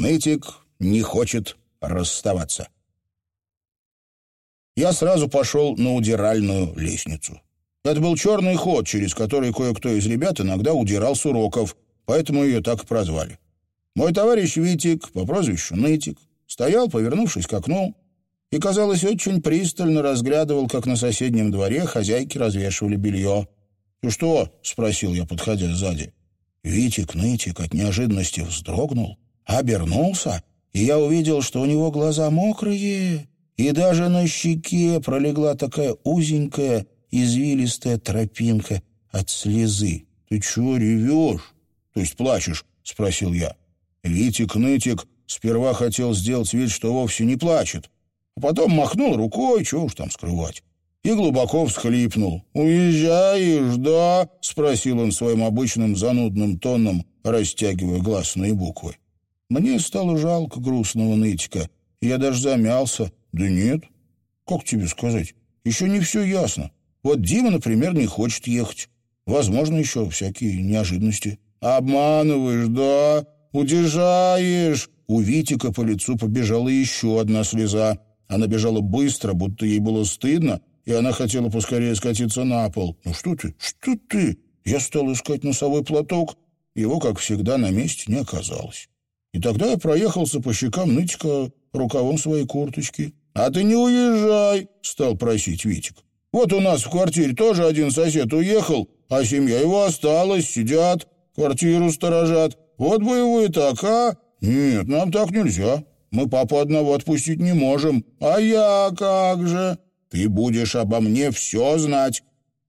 Нытик не хочет расставаться. Я сразу пошел на удиральную лестницу. Это был черный ход, через который кое-кто из ребят иногда удирал с уроков, поэтому ее так прозвали. Мой товарищ Витик, по прозвищу Нытик, стоял, повернувшись к окну, и, казалось, очень пристально разглядывал, как на соседнем дворе хозяйки развешивали белье. «Ты что?» — спросил я, подходя сзади. Витик Нытик от неожиданности вздрогнул, обернулся, и я увидел, что у него глаза мокрые, и даже на щеке пролегла такая узенькая, извилистая тропинка от слезы. «Ты чего ревешь? То есть плачешь?» — спросил я. Витик-нытик сперва хотел сделать вид, что вовсе не плачет, а потом махнул рукой, чего уж там скрывать, и глубоко всхлипнул. «Уезжаешь, да?» — спросил он своим обычным занудным тоном, растягивая гласные буквы. Мне стало жалко грустного нытика, я даже замялся. «Да нет, как тебе сказать, еще не все ясно. Вот Дима, например, не хочет ехать. Возможно, еще всякие неожиданности». «Обманываешь, да? Удержаешь?» У Витика по лицу побежала еще одна слеза. Она бежала быстро, будто ей было стыдно, и она хотела поскорее скатиться на пол. «Ну что ты? Что ты?» Я стал искать носовой платок. Его, как всегда, на месте не оказалось. И тогда я проехался по щекам нытика рукавом своей курточки. «А ты не уезжай!» — стал просить Витик. «Вот у нас в квартире тоже один сосед уехал, а семья его осталась, сидят, квартиру сторожат. Вот бы его и так, а? Нет, нам так нельзя. Мы папу одного отпустить не можем. А я как же? Ты будешь обо мне все знать.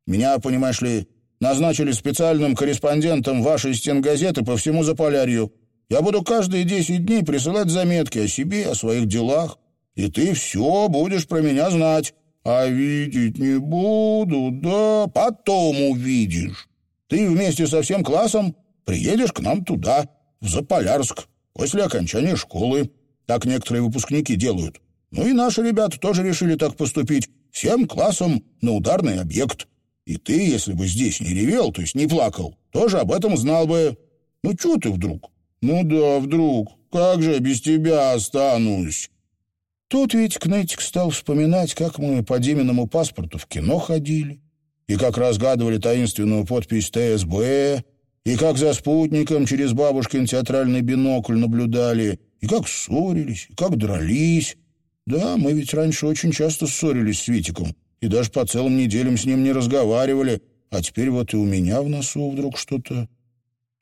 Меня, понимаешь ли, назначили специальным корреспондентом вашей стенгазеты по всему Заполярью. Я буду каждые десять дней присылать заметки о себе, о своих делах, и ты все будешь про меня знать. А видеть не буду, да, потом увидишь. Ты вместе со всем классом приедешь к нам туда, в Заполярск, после окончания школы. Так некоторые выпускники делают. Ну и наши ребята тоже решили так поступить. Всем классом на ударный объект. И ты, если бы здесь не ревел, то есть не плакал, тоже об этом знал бы. Ну, чего ты вдруг? Ну да, вдруг. Как же без тебя останусь? Тут ведь Кнетик стал вспоминать, как мы по Диминому паспорту в кино ходили, и как разгадывали таинственную подпись ТСБ, и как за спутником через бабушкин театральный бинокль наблюдали, и как ссорились, и как дрались. Да, мы ведь раньше очень часто ссорились с Витиком, и даже по целым неделям с ним не разговаривали, а теперь вот и у меня в носу вдруг что-то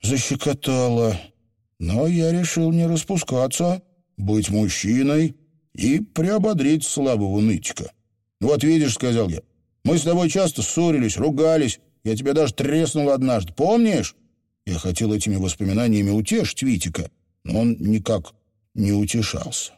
защекотало. Но я решил не распускаться, быть мужчиной и приободрить слабого нытика. «Вот видишь», — сказал я, — «мы с тобой часто ссорились, ругались, я тебя даже треснул однажды, помнишь?» Я хотел этими воспоминаниями утешить Витика, но он никак не утешался.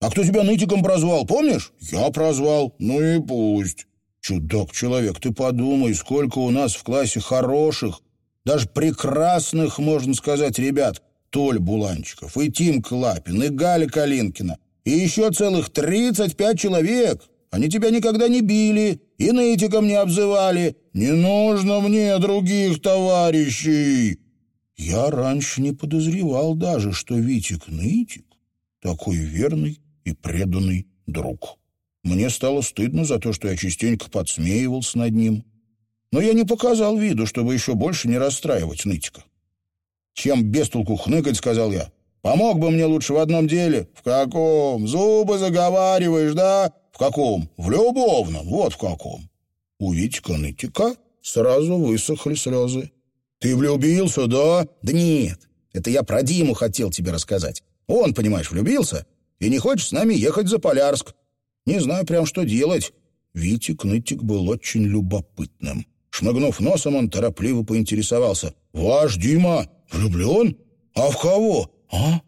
«А кто тебя нытиком прозвал, помнишь?» «Я прозвал. Ну и пусть». «Чудак-человек, ты подумай, сколько у нас в классе хороших, даже прекрасных, можно сказать, ребят. Толь Буланчиков, и Тим Клапин, и Галя Калинкина, и еще целых тридцать пять человек. Они тебя никогда не били и нытиком не обзывали. Не нужно мне других товарищей. Я раньше не подозревал даже, что Витик Нытик такой верный и преданный друг. Мне стало стыдно за то, что я частенько подсмеивался над ним. Но я не показал виду, чтобы еще больше не расстраивать Нытика. «Чем без толку хныкать», — сказал я. «Помог бы мне лучше в одном деле». «В каком? Зубы заговариваешь, да?» «В каком? В любовном. Вот в каком». У Витика Нытика сразу высохли слезы. «Ты влюбился, да?» «Да нет, это я про Диму хотел тебе рассказать. Он, понимаешь, влюбился и не хочет с нами ехать за Полярск. Не знаю прям, что делать». Витик Нытик был очень любопытным. Шмыгнув носом, он торопливо поинтересовался. «Ваш Дима влюблен? А в кого?» «А?